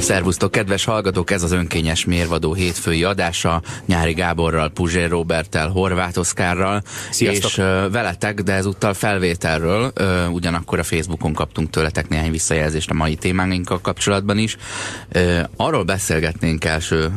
Szervusztok, kedves hallgatók! Ez az önkényes mérvadó hétfői adása. Nyári Gáborral, Puzsér Robertel, Horváth Oszkárral. Sziasztok. És uh, veletek, de ezúttal felvételről. Uh, ugyanakkor a Facebookon kaptunk tőletek néhány visszajelzést a mai témánkkal kapcsolatban is. Uh, arról beszélgetnénk első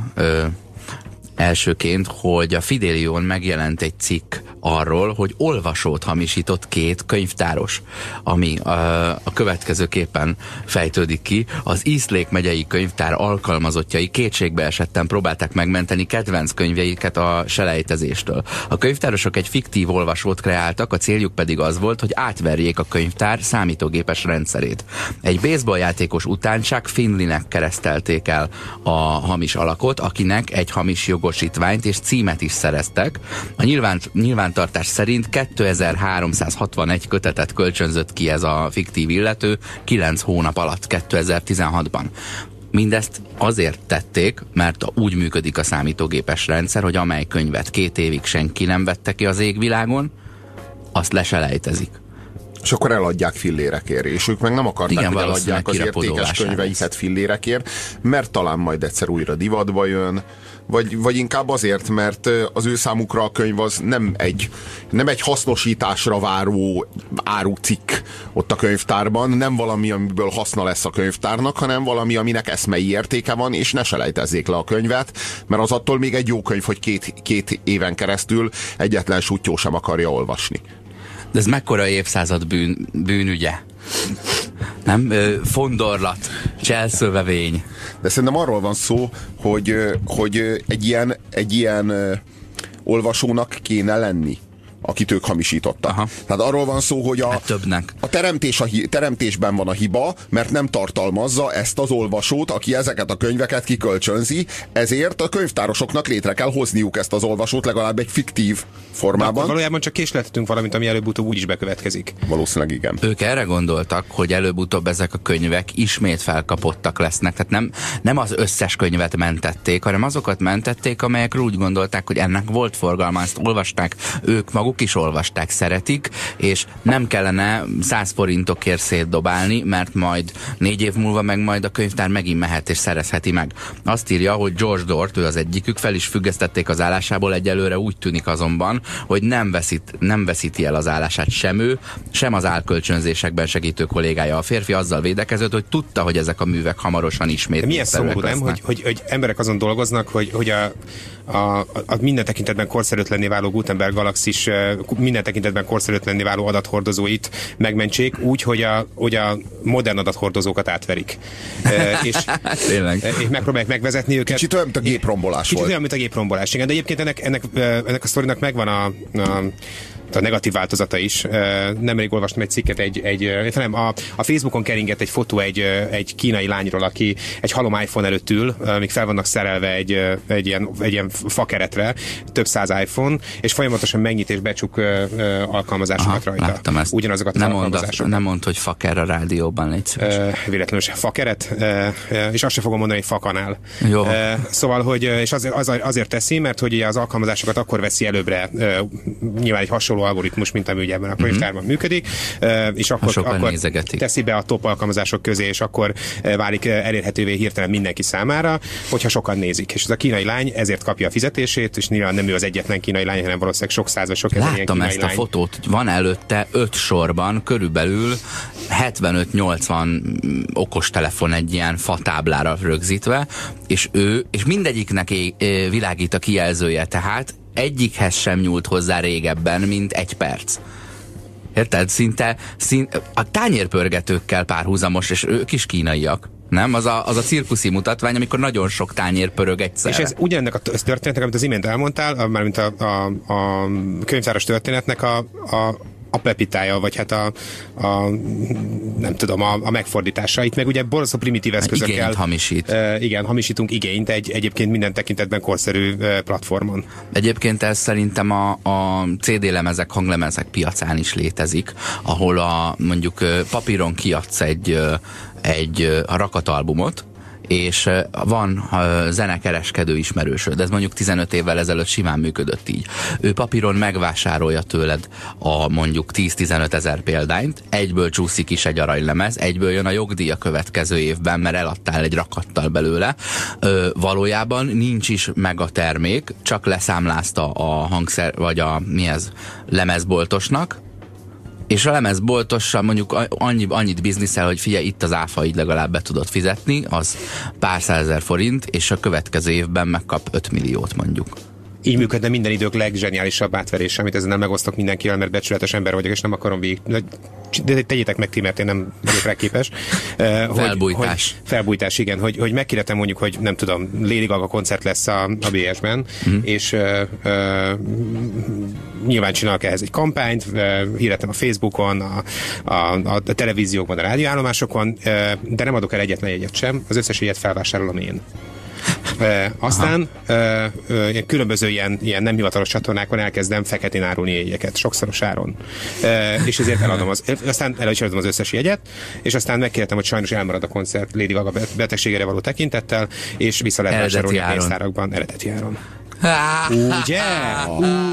elsőként, hogy a Fidelion megjelent egy cikk arról, hogy olvasót hamisított két könyvtáros, ami a, a következőképpen fejtődik ki. Az Eastlake megyei könyvtár alkalmazottjai kétségbe esetten próbálták megmenteni kedvenc könyveiket a selejtezéstől. A könyvtárosok egy fiktív olvasót kreáltak, a céljuk pedig az volt, hogy átverjék a könyvtár számítógépes rendszerét. Egy baseballjátékos után csak Finleynek keresztelték el a hamis alakot, akinek egy hamis jogosítványt és címet is szereztek. A nyilván, nyilvántartás szerint 2361 kötetet kölcsönzött ki ez a fiktív illető 9 hónap alatt 2016-ban. Mindezt azért tették, mert úgy működik a számítógépes rendszer, hogy amely könyvet két évig senki nem vette ki az égvilágon, azt leselejtezik. És akkor eladják fillérekért, és ők meg nem akarták, Igen, hogy eladják az értékes könyveiket fillérekért, mert talán majd egyszer újra divatba jön, vagy, vagy inkább azért, mert az ő számukra a könyv az nem egy, nem egy hasznosításra váró árucikk ott a könyvtárban, nem valami, amiből haszna lesz a könyvtárnak, hanem valami, aminek eszmei értéke van, és ne selejtezzék le a könyvet, mert az attól még egy jó könyv, hogy két, két éven keresztül egyetlen sutyó sem akarja olvasni. De ez mekkora évszázad bűn, bűnügye? Nem? Fondorlat, cselszövevény. De szerintem arról van szó, hogy, hogy egy ilyen, egy ilyen olvasónak kéne lenni akit ők hamisítottak. Aha. Tehát arról van szó, hogy a, Hát többnek. a teremtés a hi, teremtésben van a hiba, mert nem tartalmazza ezt az olvasót, aki ezeket a könyveket kikölcsönzi, ezért a könyvtárosoknak létre kell hozniuk ezt az olvasót legalább egy fiktív De akkor formában. valójában csak késleltetünk valamit, ami előbb-utóbb úgyis bekövetkezik. Valószínűleg igen. Ők erre gondoltak, hogy előbb-utóbb ezek a könyvek ismét felkapottak lesznek. Tehát nem, nem az összes könyvet mentették, hanem azokat mentették, amelyekről úgy gondolták, hogy ennek volt forgalma, ezt olvasták, ők maguk is olvasták, szeretik, és nem kellene 100 forintokért szétdobálni, mert majd négy év múlva meg majd a könyvtár megint mehet és szerezheti meg. Azt írja, hogy George Dort, ő az egyikük, fel is függesztették az állásából, egyelőre úgy tűnik azonban, hogy nem, veszít, nem veszíti el az állását sem ő, sem az álkölcsönzésekben segítő kollégája. A férfi azzal védekezett, hogy tudta, hogy ezek a művek hamarosan ismét milyen szomorú, nem? Hogy, hogy, hogy emberek azon dolgoznak, hogy, hogy a, a, a minden tekintetben korszerűtlenné váló Gutenberg galaxis eh, minden tekintetben korszerűtlenné váló adathordozóit megmentsék úgy, hogy a, hogy a modern adathordozókat átverik. És, Tényleg. és megpróbálják megvezetni őket. Kicsit olyan, mint a géprombolás Kicsit volt. olyan, mint a géprombolás. Igen, de egyébként ennek, ennek, ennek a sztorinak megvan a, a a negatív változata is. Nemrég olvastam egy cikket, egy, egy nem, a, a Facebookon keringett egy fotó egy, egy kínai lányról, aki egy halom iPhone előtt ül, amíg fel vannak szerelve egy, egy, ilyen, egy ilyen fakeretre, több száz iPhone, és folyamatosan megnyit és becsuk alkalmazásokat Aha, rajta. ezt. Ugyanazokat az nem mond, nem mond, hogy faker a rádióban, légy szíves. Véletlenül se fakeret, és azt sem fogom mondani, hogy fakanál. Jó. Szóval, hogy, és azért, az, azért teszi, mert hogy az alkalmazásokat akkor veszi előbbre, nyilván egy hasonló algoritmus, mint ami ugye ebben a könyvtárban működik, uh, és akkor, sokan akkor nézegetik. teszi be a top alkalmazások közé, és akkor válik elérhetővé hirtelen mindenki számára, hogyha sokan nézik. És ez a kínai lány ezért kapja a fizetését, és nyilván nem ő az egyetlen kínai lány, hanem valószínűleg sok száz vagy sok ezer Láttam kínai ezt a lány. fotót, hogy van előtte öt sorban, körülbelül 75-80 okostelefon egy ilyen fatáblára rögzítve, és ő, és mindegyiknek világít a kijelzője, tehát egyikhez sem nyúlt hozzá régebben, mint egy perc. Érted? Szinte, szinte a tányérpörgetőkkel párhuzamos, és ők is kínaiak. Nem? Az a, az a cirkuszi mutatvány, amikor nagyon sok tányér pörög egyszerre. És ez ugyanennek a történetnek, amit az imént elmondtál, mármint a, a, a könyvtáros történetnek a, a a plepitája, vagy hát a, a nem tudom, a, a megfordítása. Itt meg ugye borzasztó primitív eszközökkel. igényt hamisít. E, igen, hamisítunk igényt egy egyébként minden tekintetben korszerű platformon. Egyébként ez szerintem a, a CD lemezek, hanglemezek piacán is létezik, ahol a mondjuk papíron kiadsz egy, egy ö, rakatalbumot, és van zenekereskedő ismerősöd, ez mondjuk 15 évvel ezelőtt simán működött így. Ő papíron megvásárolja tőled a mondjuk 10-15 ezer példányt, egyből csúszik is egy aranylemez, egyből jön a jogdíj a következő évben, mert eladtál egy rakattal belőle. Ö, valójában nincs is meg a termék, csak leszámlázta a hangszer, vagy a mi ez, lemezboltosnak, és a lemezboltossal mondjuk annyi, annyit bizniszel, hogy figyelj, itt az áfa így legalább be tudod fizetni, az pár százezer forint, és a következő évben megkap 5 milliót mondjuk így működne minden idők legzseniálisabb átverés, amit ezzel nem megosztok mindenkivel, mert becsületes ember vagyok, és nem akarom végig. De tegyétek meg ti, mert én nem vagyok rá képes. Uh, felbújtás. Hogy, felbújtás, igen, hogy, hogy megkérdeztem mondjuk, hogy nem tudom, Lady Gaga koncert lesz a, a BS-ben, mm. és uh, uh, nyilván csinálok ehhez egy kampányt, uh, hirdettem a Facebookon, a, a, a, a televíziókban, a rádióállomásokon, uh, de nem adok el egyetlen jegyet sem, az összes jegyet felvásárolom én. E, aztán e, e, különböző ilyen, ilyen nem hivatalos csatornákon elkezdem feketén árulni jegyeket, sokszoros áron. E, és ezért eladom az, aztán el is az összes jegyet, és aztán megkértem, hogy sajnos elmarad a koncert Lady Gaga betegségére való tekintettel, és vissza lehet vásárolni a pénztárakban eredeti áron. Ugye?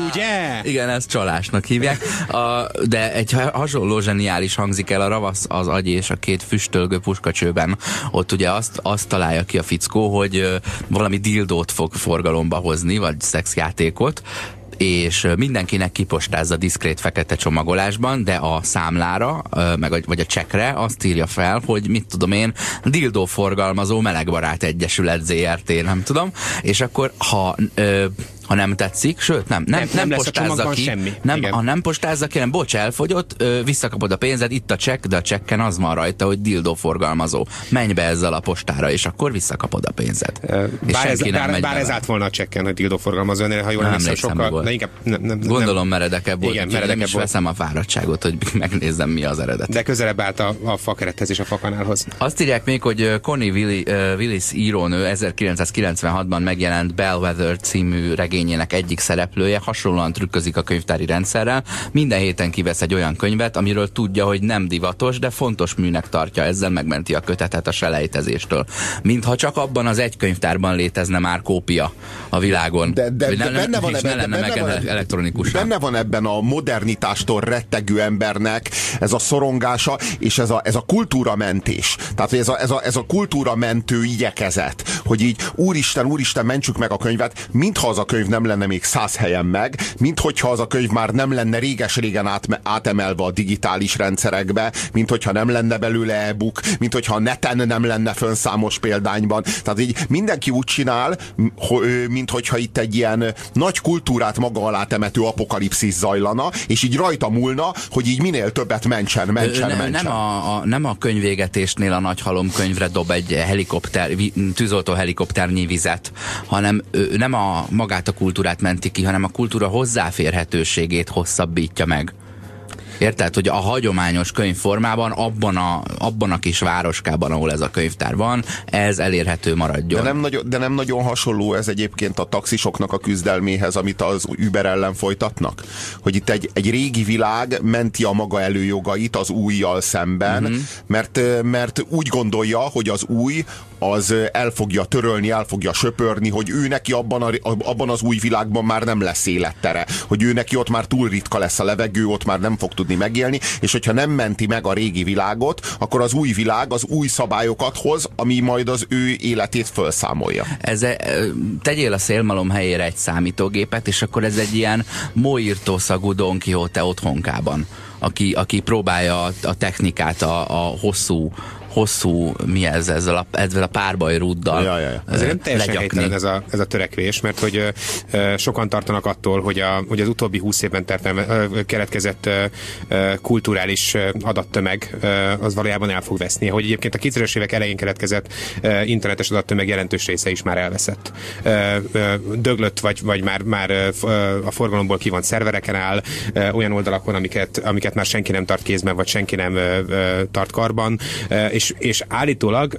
Ugye? Igen, ezt csalásnak hívják. A, de egy hasonló zseniális hangzik el a ravasz az agy és a két füstölgő puskacsőben. Ott ugye azt, azt találja ki a fickó, hogy valami dildót fog forgalomba hozni, vagy szexjátékot, és mindenkinek kipostázza diszkrét fekete csomagolásban, de a számlára, meg a, vagy a csekre azt írja fel, hogy mit tudom én, dildó forgalmazó melegbarát egyesület ZRT, nem tudom, és akkor ha ö, ha nem tetszik, sőt nem, nem, nem, nem postázza ki, semmi. Nem, ha nem postázza ki, nem bocs, elfogyott, ö, visszakapod a pénzed, itt a csekk, de a csekken az van rajta, hogy dildó forgalmazó. Menj be ezzel a postára, és akkor visszakapod a pénzed. bár ez, nem bár, megy bár ez át volna a csekken, hogy dildó forgalmazó, ha jól nem emlékszem, sokkal, de inkább nem, nem, Gondolom meredekebb volt, igen, meredekebb nem is volt. veszem a fáradtságot, hogy megnézzem mi az eredet. De közelebb állt a, a fakerethez és a fakanálhoz. Azt írják még, hogy Connie Willis írónő 1996-ban megjelent Bellwether című regényének egyik szereplője hasonlóan trükközik a könyvtári rendszerrel. Minden héten kivesz egy olyan könyvet, amiről tudja, hogy nem divatos, de fontos műnek tartja, ezzel megmenti a kötetet a selejtezéstől. Mintha csak abban az egy könyvtárban létezne már kópia a világon. De, de, de benne van ebben, lenne benne van, elektronikus. Benne van ebben a modernitástól rettegő embernek ez a szorongása, és ez a, ez a kultúramentés. Tehát ez a, ez, a, ez a kultúramentő igyekezet, hogy így úristen, úristen, mentsük meg a könyvet, mintha az a könyv nem lenne még száz helyen meg, mint hogyha az a könyv már nem lenne réges-régen át, átemelve a digitális rendszerekbe, mint hogyha nem lenne belőle e-book, mint hogyha a neten nem lenne fönn számos példányban. Tehát így mindenki úgy csinál, mint hogyha itt egy ilyen nagy kultúrát maga alá temető apokalipszis zajlana, és így rajta múlna, hogy így minél többet mentsen, mentsen, mentsen. Nem a, a, nem a könyvégetésnél a nagy halomkönyvre dob egy helikopter, tűzoltó helikopternyi vizet, hanem nem a magát a kultúrát menti ki, hanem a kultúra hozzáférhetőségét hosszabbítja meg. Érted, hogy a hagyományos könyvformában abban a, abban a kis városkában, ahol ez a könyvtár van, ez elérhető maradjon. De nem, nagyon, de nem nagyon hasonló ez egyébként a taxisoknak a küzdelméhez, amit az Uber ellen folytatnak? Hogy itt egy, egy régi világ menti a maga előjogait az újjal szemben, uh-huh. mert, mert úgy gondolja, hogy az új az el fogja törölni, el fogja söpörni, hogy ő neki abban, a, abban az új világban már nem lesz élettere, hogy ő neki ott már túl ritka lesz a levegő, ott már nem fog tudni megélni, és hogyha nem menti meg a régi világot, akkor az új világ az új szabályokat hoz, ami majd az ő életét felszámolja. Ez, tegyél a szélmalom helyére egy számítógépet, és akkor ez egy ilyen moirtó szagú Don Quixote otthonkában aki, aki próbálja a, a technikát, a, a hosszú hosszú, mi ez, ezzel a, ezzel a párbajrúddal ja, ja, ja. Ezért nem teljesen helytelen ez a, ez a törekvés, mert hogy ö, sokan tartanak attól, hogy, a, hogy az utóbbi húsz évben tertem, ö, keletkezett ö, kulturális adattömeg ö, az valójában el fog veszni. Hogy egyébként a 2000-es évek elején keletkezett ö, internetes adattömeg jelentős része is már elveszett. Ö, ö, döglött, vagy, vagy már, már ö, a forgalomból kivont szervereken áll, ö, olyan oldalakon, amiket, amiket már senki nem tart kézben, vagy senki nem ö, ö, tart karban, ö, és, és állítólag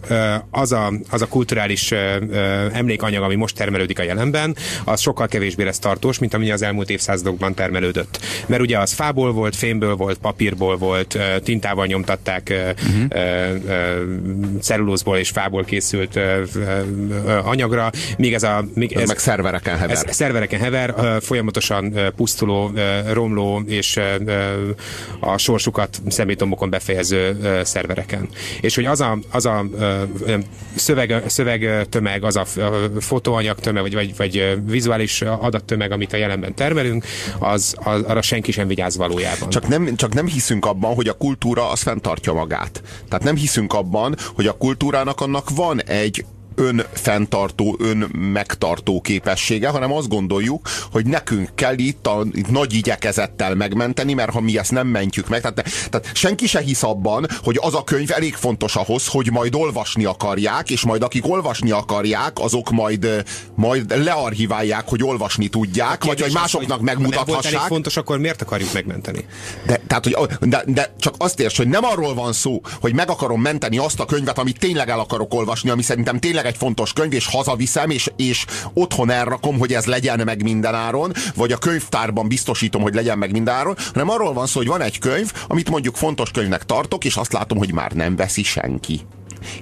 az a, az a kulturális emlékanyag, ami most termelődik a jelenben, az sokkal kevésbé lesz tartós, mint ami az elmúlt évszázadokban termelődött. Mert ugye az fából volt, fémből volt, papírból volt, tintával nyomtatták, uh-huh. cellulózból és fából készült anyagra, míg ez a... Míg ez, ez meg szervereken hever. Ez szervereken hever, folyamatosan pusztuló, romló és a sorsukat szemétombokon befejező szervereken. És hogy az a, az a szöveg, szövegtömeg, az a fotóanyag tömeg, vagy, vagy, vagy vizuális adattömeg, amit a jelenben termelünk, az, az arra senki sem vigyáz valójában. Csak nem, csak nem hiszünk abban, hogy a kultúra az fenntartja magát. Tehát nem hiszünk abban, hogy a kultúrának annak van egy önfenntartó, önmegtartó képessége, hanem azt gondoljuk, hogy nekünk kell itt, a, itt nagy igyekezettel megmenteni, mert ha mi ezt nem mentjük meg, tehát, tehát senki se hisz abban, hogy az a könyv elég fontos ahhoz, hogy majd olvasni akarják, és majd akik olvasni akarják, azok majd, majd learchiválják, hogy olvasni tudják, vagy hogy másoknak hogy megmutathassák. Ha fontos, akkor miért akarjuk megmenteni? De, tehát, hogy, de, de csak azt érts, hogy nem arról van szó, hogy meg akarom menteni azt a könyvet, amit tényleg el akarok olvasni, ami szerintem tényleg egy fontos könyv, és hazaviszem, és, és otthon elrakom, hogy ez legyen meg mindenáron, vagy a könyvtárban biztosítom, hogy legyen meg mindenáron, hanem arról van szó, hogy van egy könyv, amit mondjuk fontos könyvnek tartok, és azt látom, hogy már nem veszi senki.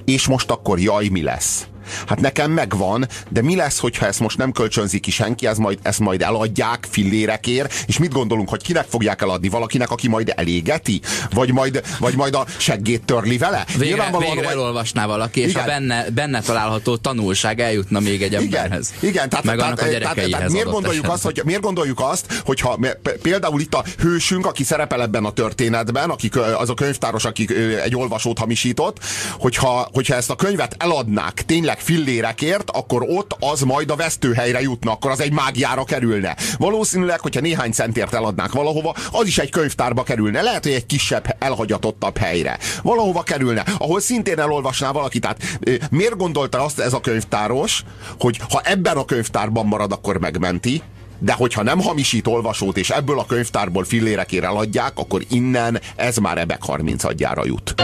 És most akkor jaj, mi lesz? Hát nekem megvan, de mi lesz, hogyha ezt most nem kölcsönzi ki senki, ez majd, ezt majd eladják fillérekért, és mit gondolunk, hogy kinek fogják eladni? Valakinek, aki majd elégeti? Vagy majd, vagy majd a seggét törli vele? Végre, végre vagy... elolvasná valaki, és igen. a benne, benne található tanulság eljutna még egy emberhez. Igen, igen tehát, meg tehát, a tehát, tehát miért, gondoljuk azt, hogy, miért gondoljuk azt, hogyha például itt a hősünk, aki szerepel ebben a történetben, akik, az a könyvtáros, aki egy olvasót hamisított, hogyha, hogyha ezt a könyvet eladnák tényleg tényleg fillérekért, akkor ott az majd a vesztőhelyre jutna, akkor az egy mágiára kerülne. Valószínűleg, hogyha néhány centért eladnák valahova, az is egy könyvtárba kerülne. Lehet, hogy egy kisebb, elhagyatottabb helyre. Valahova kerülne, ahol szintén elolvasná valaki. Tehát miért gondolta azt ez a könyvtáros, hogy ha ebben a könyvtárban marad, akkor megmenti, de hogyha nem hamisít olvasót, és ebből a könyvtárból fillérekért eladják, akkor innen ez már ebek 30 adjára jut.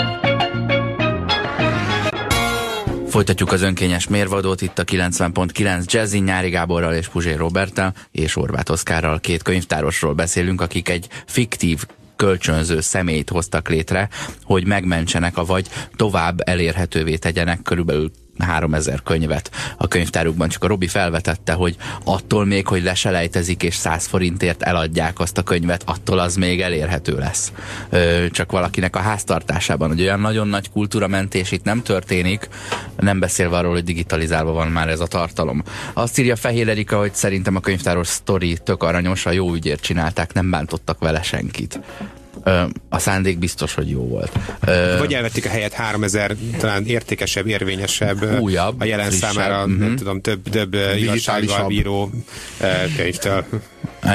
Folytatjuk az önkényes mérvadót itt a 90.9 Jazzin Nyári Gáborral és Puzsér Roberttel és Horváth Oszkárral. Két könyvtárosról beszélünk, akik egy fiktív kölcsönző személyt hoztak létre, hogy megmentsenek, a vagy tovább elérhetővé tegyenek körülbelül 3000 könyvet a könyvtárukban, csak a Robi felvetette, hogy attól még, hogy leselejtezik és 100 forintért eladják azt a könyvet, attól az még elérhető lesz. Csak valakinek a háztartásában, hogy olyan nagyon nagy kultúramentés itt nem történik, nem beszélve arról, hogy digitalizálva van már ez a tartalom. Azt írja Fehér Erika, hogy szerintem a könyvtáros sztori tök aranyos, a jó ügyért csinálták, nem bántottak vele senkit. A szándék biztos, hogy jó volt. Vagy elvették a helyet 3000 talán értékesebb, érvényesebb, újabb, a jelen frissebb, számára, uh-huh. nem tudom, több, több igazsággal bíró könyvtől.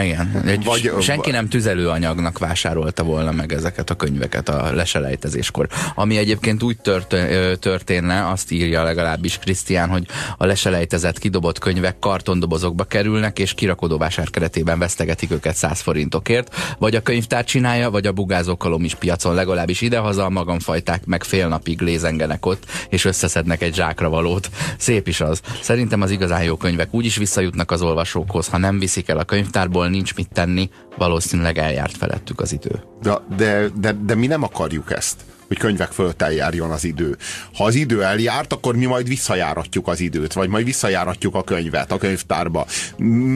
Igen. Egy vagy, senki nem tüzelőanyagnak vásárolta volna meg ezeket a könyveket a leselejtezéskor. Ami egyébként úgy tört, történne, azt írja legalábbis Krisztián, hogy a leselejtezett, kidobott könyvek kartondobozokba kerülnek, és kirakodóvásár keretében vesztegetik őket 100 forintokért, vagy a könyvtár csinálja, vagy a bugázókalom is piacon, legalábbis idehaza a magamfajták meg fél napig lézengenek ott, és összeszednek egy zsákra valót. Szép is az. Szerintem az igazán jó könyvek úgy is visszajutnak az olvasókhoz, ha nem viszik el a könyvtárból, igazából nincs mit tenni, valószínűleg eljárt felettük az idő. De, de, de, de mi nem akarjuk ezt hogy könyvek fölött eljárjon az idő. Ha az idő eljárt, akkor mi majd visszajáratjuk az időt, vagy majd visszajáratjuk a könyvet a könyvtárba.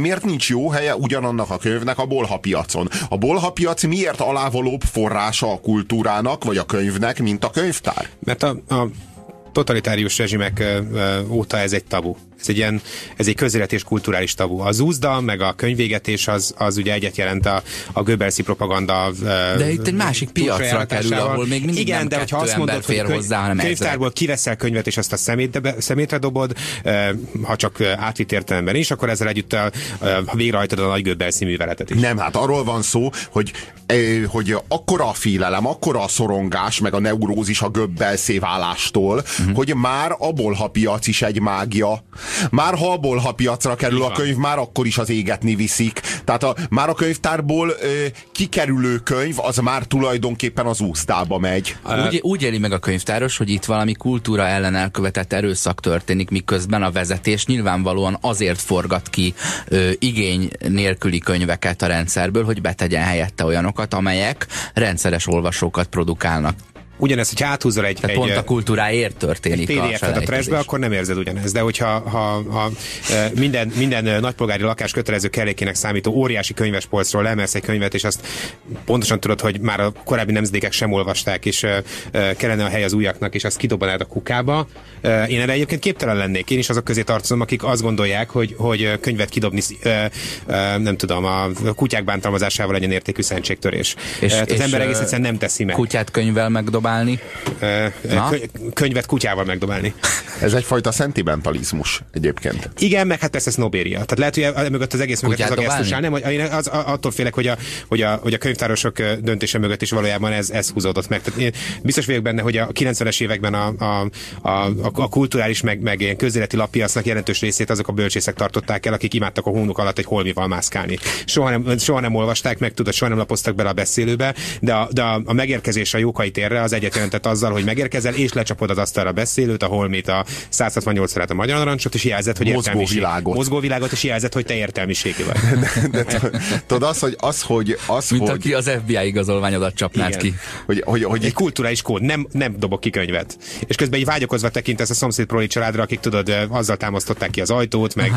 Miért nincs jó helye ugyanannak a könyvnek a bolhapiacon? A bolhapiac miért alávalóbb forrása a kultúrának, vagy a könyvnek, mint a könyvtár? Mert a, a totalitárius rezsimek óta ez egy tabu ez egy ilyen, ez egy közélet és kulturális tabu. Az úzda, meg a könyvégetés az, az ugye egyet jelent a, a Göbelszi propaganda. De itt egy másik piacra kerül, ahol még mindig Igen, nem de ha azt mondod, fér hogy hozzá, hanem könyvtárból kiveszel könyvet, és azt a szemétre, szemétre dobod, ha csak átvitt értelemben is, akkor ezzel együtt a, ha végrehajtod a nagy Göbelszi műveletet is. Nem, hát arról van szó, hogy, hogy akkora a félelem, akkora a szorongás, meg a neurózis a Göbbelszi válástól, uh-huh. hogy már a bolhapiac is egy mágia. Már ha a bolhapiacra kerül a könyv, már akkor is az égetni viszik. Tehát a, már a könyvtárból ö, kikerülő könyv, az már tulajdonképpen az úsztába megy. Úgy, úgy éli meg a könyvtáros, hogy itt valami kultúra ellen elkövetett erőszak történik, miközben a vezetés nyilvánvalóan azért forgat ki ö, igény nélküli könyveket a rendszerből, hogy betegyen helyette olyanokat, amelyek rendszeres olvasókat produkálnak ugyanezt, hogy áthúzol egy... Tehát egy, pont a kultúráért történik egy a, a trashbe, akkor nem érzed ugyanezt. De hogyha ha, ha, minden, minden nagypolgári lakás kötelező kellékének számító óriási könyvespolcról lemelsz egy könyvet, és azt pontosan tudod, hogy már a korábbi nemzedékek sem olvasták, és kellene a hely az újaknak, és azt kidobanád a kukába. Én erre egyébként képtelen lennék. Én is azok közé tartozom, akik azt gondolják, hogy, hogy könyvet kidobni, nem tudom, a kutyák bántalmazásával legyen értékű szentségtörés. És, az és ember egész egyszerűen nem teszi meg. Kutyát könyvvel megdobál megdobálni. könyvet kutyával megdobálni. Ez egyfajta szentimentalizmus egyébként. Igen, meg hát persze sznobéria. Tehát lehet, hogy mögött az egész mögött az a gesztus áll. Nem, én az, attól félek, hogy a, hogy, a, hogy a könyvtárosok döntése mögött is valójában ez, ez húzódott meg. Tehát én biztos vagyok benne, hogy a 90-es években a, a, a, a kulturális meg, meg ilyen közéleti lappiacnak jelentős részét azok a bölcsészek tartották el, akik imádtak a hónuk alatt egy holmival mászkálni. Soha nem, soha nem olvasták meg, tudod, soha nem lapoztak bele a beszélőbe, de a, de a, a megérkezés a jókai térre az egyet jelentett azzal, hogy megérkezel, és lecsapod az asztalra a beszélőt, a holmit, a 168 a magyar narancsot, és jelzett, hogy mozgóvilágot. Mozgóvilágot, és jelzett, hogy te értelmiségi vagy. De, de, tudod, az, hogy az, hogy... Az, Mint hogy... aki az FBI igazolványodat csapnád Igen. ki. Hogy, hogy, hogy egy kulturális kód, nem, nem dobok ki könyvet. És közben így vágyakozva tekintesz a szomszéd proli családra, akik tudod, azzal támasztották ki az ajtót, meg,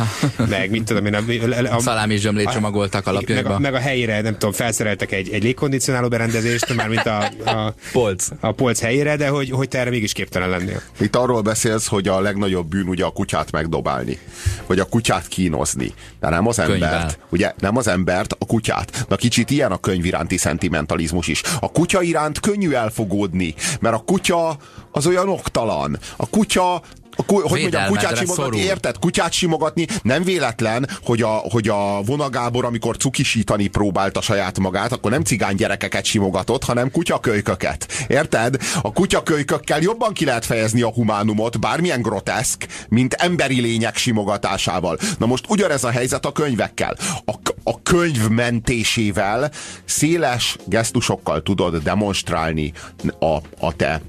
meg mit tudom én. A, a, a Szalám és zsömlét csomagoltak alapjaiba. Meg a, meg a helyére, nem tudom, felszereltek egy, egy légkondicionáló berendezést, már mint a, a, polc. A polc helyére, de hogy, hogy te erre mégis képtelen lennél. Itt arról beszélsz, hogy a legnagyobb bűn ugye a kutyát megdobálni, vagy a kutyát kínozni. De nem az embert, Könyvvel. ugye nem az embert, a kutyát. Na kicsit ilyen a könyv iránti szentimentalizmus is. A kutya iránt könnyű elfogódni, mert a kutya az olyan oktalan. A kutya hogy mondjam, kutyát simogatni, szorul. érted? Kutyát simogatni nem véletlen, hogy a, hogy a vonagábor, amikor cukisítani próbálta saját magát, akkor nem cigány gyerekeket simogatott, hanem kutyakölyköket. Érted? A kutyakölykökkel jobban ki lehet fejezni a humánumot, bármilyen groteszk, mint emberi lények simogatásával. Na most ugyanez a helyzet a könyvekkel. A, a könyv mentésével széles gesztusokkal tudod demonstrálni a, a te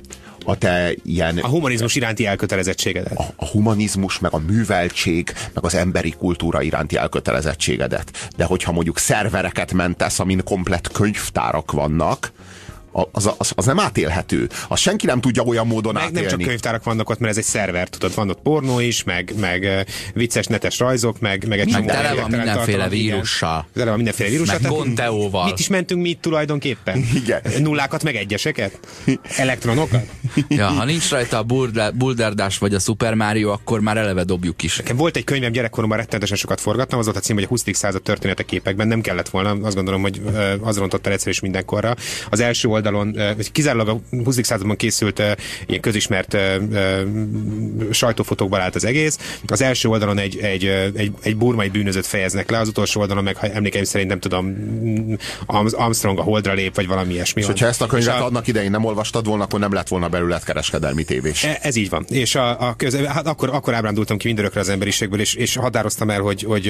a te ilyen... A humanizmus iránti elkötelezettségedet. A, a humanizmus, meg a műveltség, meg az emberi kultúra iránti elkötelezettségedet. De hogyha mondjuk szervereket mentesz, amin komplett könyvtárak vannak, az, az, az nem átélhető. Az senki nem tudja olyan módon meg átélni. Nem csak könyvtárak vannak ott, mert ez egy szerver, tudod, van ott pornó is, meg, meg vicces netes rajzok, meg, meg egy csomó. Tele van mindenféle vírussal. Tele van mindenféle vírussal. Meg Gonteóval. Mit is mentünk mi itt tulajdonképpen? Igen. Nullákat, meg egyeseket? Elektronokat? ja, ha nincs rajta a Bulderdás vagy a Super Mario, akkor már eleve dobjuk is. Nekem volt egy könyvem gyerekkoromban rettenetesen sokat forgattam, az volt a cím, hogy a 20. század története képekben nem kellett volna, azt gondolom, hogy az rontott el egyszer is mindenkorra. Az első oldal oldalon, vagy kizárólag a 20. században készült ilyen közismert sajtófotókban állt az egész. Az első oldalon egy, egy, egy, egy burmai bűnözőt fejeznek le, az utolsó oldalon meg, ha emlékeim szerint nem tudom, Armstrong a holdra lép, vagy valami ilyesmi. És hogyha ezt a könyvet a, adnak idején nem olvastad volna, akkor nem lett volna belőle kereskedelmi tévés. E, ez így van. És a, a köz, hát akkor, akkor ábrándultam ki mindörökre az emberiségből, és, és határoztam el, hogy, hogy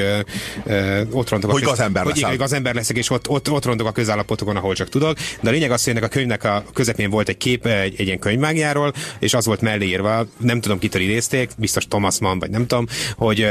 ö, ott rontok hogy a köz, gazember hogy, hogy gazember leszek, és ott, ott, ott rontok a közállapotokon, ahol csak tudok. De a lényeg az, hogy ennek a könyvnek a közepén volt egy kép egy, egy ilyen könyvmágiáról, és az volt mellé írva, nem tudom kitől idézték, biztos Thomas Mann, vagy nem tudom, hogy,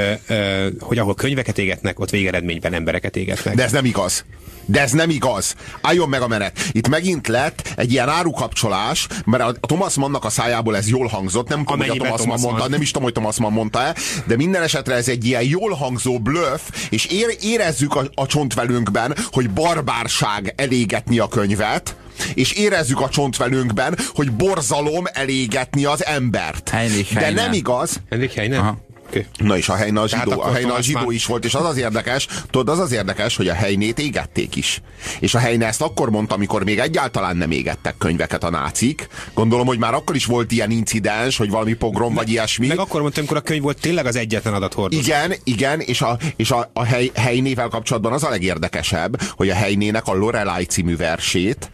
hogy ahol könyveket égetnek, ott végeredményben embereket égetnek. De ez nem igaz. De ez nem igaz. Álljon meg a menet. Itt megint lett egy ilyen árukapcsolás, mert a Thomas Mannnak a szájából ez jól hangzott, nem tudom, hogy a Thomas, Thomas Mann mondta, nem is tudom, hogy Thomas Mann mondta-e, de minden esetre ez egy ilyen jól hangzó bluff, és ér, érezzük a, a csontvelünkben, hogy barbárság elégetni a könyvet, és érezzük a csontvelünkben, hogy borzalom elégetni az embert. Heinrich De nem igaz. Heinrich Heine? Okay. Na és a helyna a zsidó, a helyna a zsidó is volt, és az az érdekes, tudod, az az érdekes, hogy a helynét égették is. És a helyne ezt akkor mondta, amikor még egyáltalán nem égettek könyveket a nácik. Gondolom, hogy már akkor is volt ilyen incidens, hogy valami pogrom meg, vagy ilyesmi. Meg akkor mondtam, amikor a könyv volt tényleg az egyetlen adathordozó. Igen, igen, és a, és a, a hely, helynével kapcsolatban az a legérdekesebb, hogy a helynének a Lorelai című versét,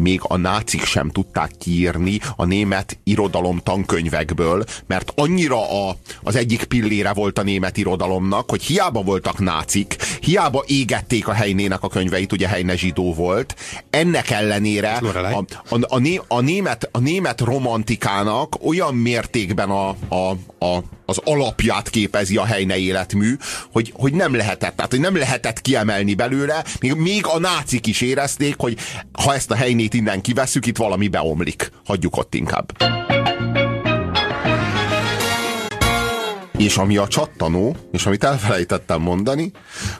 még a nácik sem tudták kiírni a német irodalom tankönyvekből, mert annyira a, az egyik pillére volt a német irodalomnak, hogy hiába voltak nácik, hiába égették a helynének a könyveit, ugye helyne zsidó volt, ennek ellenére a, a, a, né, a, német, a német romantikának olyan mértékben a, a, a, az alapját képezi a helyne életmű, hogy, hogy nem lehetett, tehát hogy nem lehetett kiemelni belőle, még, még a nácik is érezték, hogy ha ezt a helynét innen kiveszük, itt valami beomlik. Hagyjuk ott inkább. És ami a csattanó, és amit elfelejtettem mondani,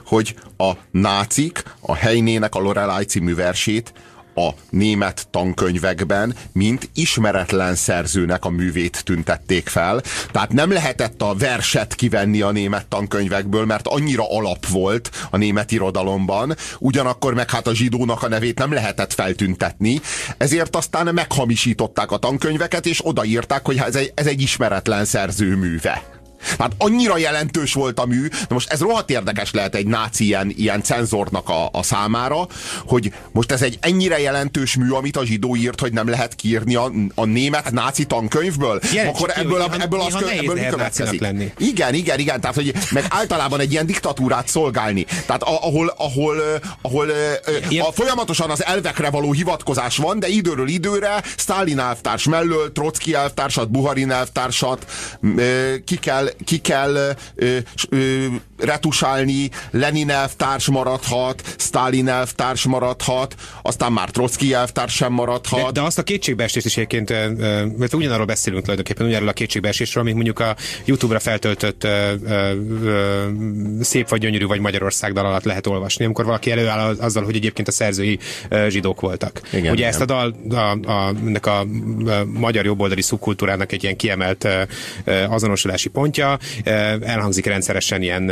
hogy a nácik a helynének a Lorelai című versét a német tankönyvekben, mint ismeretlen szerzőnek a művét tüntették fel. Tehát nem lehetett a verset kivenni a német tankönyvekből, mert annyira alap volt a német irodalomban, ugyanakkor meg hát a zsidónak a nevét nem lehetett feltüntetni, ezért aztán meghamisították a tankönyveket, és odaírták, hogy ez egy, ez egy ismeretlen szerző műve. Hát annyira jelentős volt a mű, de most ez rohadt érdekes lehet egy náci ilyen, ilyen cenzornak a, a számára, hogy most ez egy ennyire jelentős mű, amit a zsidó írt, hogy nem lehet kiírni a, a német náci tankönyvből. Jelent Akkor ki, ebből, a, ebből, az, néha ebből mi következik? lenni. Igen, igen, igen, tehát hogy meg általában egy ilyen diktatúrát szolgálni. Tehát a, ahol, ahol, ahol Ilyen- a, folyamatosan az elvekre való hivatkozás van, de időről időre Stalin elvtárs mellől Trotsky elvtársat, Buharin elvtársat ki kell, ki kell ö, ö, retusálni, Lenin elvtárs maradhat, Stalin elvtárs maradhat, aztán már Trotsky elvtárs sem maradhat. De, de azt a kétségbeesést is egyébként, mert ugyanarról beszélünk tulajdonképpen, ugyanarról a kétségbeesésről, amit mondjuk a YouTube-ra feltöltött ö, ö, ö, szép vagy gyönyörű vagy Magyarország dal alatt lehet olvasni, amikor valaki előáll az- azzal, hogy egyébként a szerzői zsidók voltak. Igen, Ugye igen. ezt a dal a, a, ennek a, ö, magyar jobboldali szubkultúrának egy ilyen kiemelt azonosulási pontja, elhangzik rendszeresen ilyen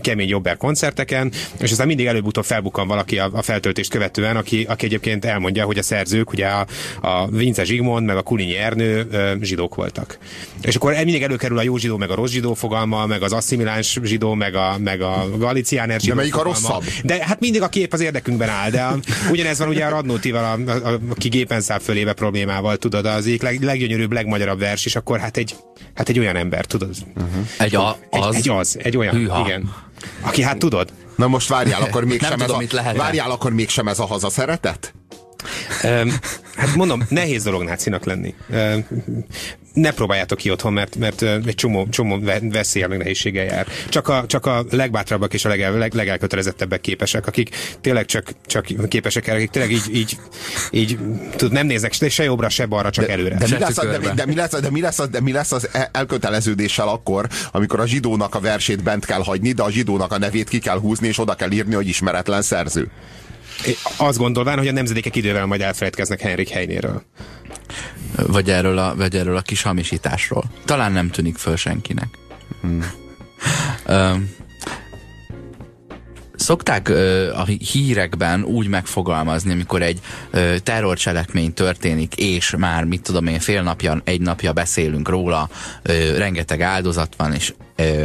kemény jobber koncerteken, és aztán mindig előbb-utóbb felbukkan valaki a, a feltöltést követően, aki, aki egyébként elmondja, hogy a szerzők, ugye a, a Vince Zsigmond, meg a Kulinyi Ernő zsidók voltak. És akkor mindig előkerül a jó zsidó, meg a rossz zsidó fogalma, meg az asszimiláns zsidó, meg a, meg a galiciáner zsidó melyik a fogalma. rosszabb? De hát mindig a kép az érdekünkben áll, de a, ugyanez van ugye a Radnótival, a, a, a, aki gépen száll fölébe problémával, tudod, az egyik leg, leggyönyörűbb, legmagyarabb vers, és akkor hát egy, hát egy olyan ember, tudod? Egy, a, Egy, az, egy az, egy olyan, Hűha. igen. Aki hát tudod, Na most várjál, akkor mégsem Nem ez tudom, a, várjál, akkor mégsem ez a haza szeretet? Hát mondom, nehéz dolog nácinak lenni. Ne próbáljátok ki otthon, mert, mert egy csomó, csomó ve- veszélye meg nehézséggel jár. Csak a, csak a legbátrabbak és a legel, leg, legelkötelezettebbek képesek, akik tényleg csak, csak képesek erre, akik tényleg így, így, így tud, nem néznek se, se jobbra, se balra, csak előre. De mi, lesz, de, de, mi lesz, de, mi lesz, az- de mi lesz az e- elköteleződéssel akkor, amikor a zsidónak a versét bent kell hagyni, de a zsidónak a nevét ki kell húzni, és oda kell írni, hogy ismeretlen szerző. Azt gondolván, hogy a nemzedékek idővel majd elfelejtkeznek Henrik Heinéről. Vagy, erről a, vagy erről a kis hamisításról. Talán nem tűnik föl senkinek. Ö, Szokták ö, a hírekben úgy megfogalmazni, amikor egy ö, terrorcselekmény történik, és már, mit tudom én, fél napja, egy napja beszélünk róla, ö, rengeteg áldozat van, és ö,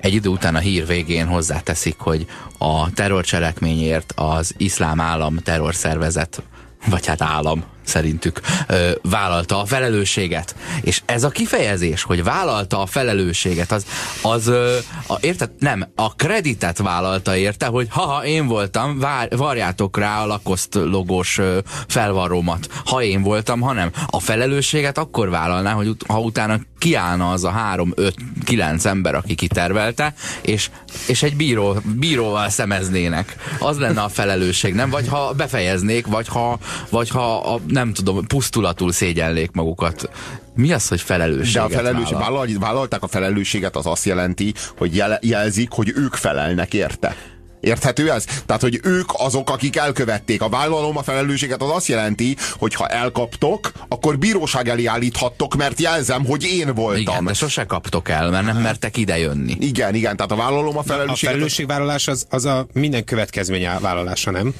egy idő után a hír végén hozzáteszik, hogy a terrorcselekményért az iszlám állam terrorszervezet, vagy hát állam szerintük ö, vállalta a felelősséget. És ez a kifejezés, hogy vállalta a felelősséget, az, az ö, a, érted? Nem, a kreditet vállalta érte, hogy haha, én voltam, vár, varjátok rá a lakoszt logós ö, felvarrómat. Ha én voltam, ha nem. A felelősséget akkor vállalná, hogy ut- ha utána kiállna az a három, öt, kilenc ember, aki kitervelte, és, és egy bíró, bíróval szemeznének. Az lenne a felelősség, nem? Vagy ha befejeznék, vagy ha, vagy ha a, nem tudom, pusztulatul szégyelnék magukat. Mi az, hogy De felelősséget a felelősség, vállal, vállalták a felelősséget, az azt jelenti, hogy jel, jelzik, hogy ők felelnek érte. Érthető ez? Tehát, hogy ők azok, akik elkövették. A vállalom a felelősséget az azt jelenti, hogy ha elkaptok, akkor bíróság elé állíthattok, mert jelzem, hogy én voltam. Igen, de sose kaptok el, mert nem mertek idejönni. Igen, igen, tehát a vállalom a A felelősséget, felelősségvállalás az, az a minden következmény vállalása, nem?